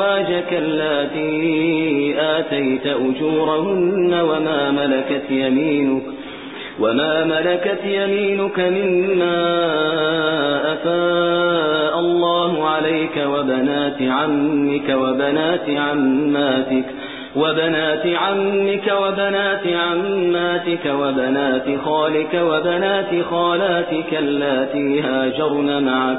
أزواجك التي آتيت أجورهن وما ملكت يمينك وما ملكت يمينك مما أفاء الله عليك وبنات عمك وبنات عماتك وبنات عمك وبنات عماتك وبنات خالك وبنات خالاتك اللاتي هاجرن معك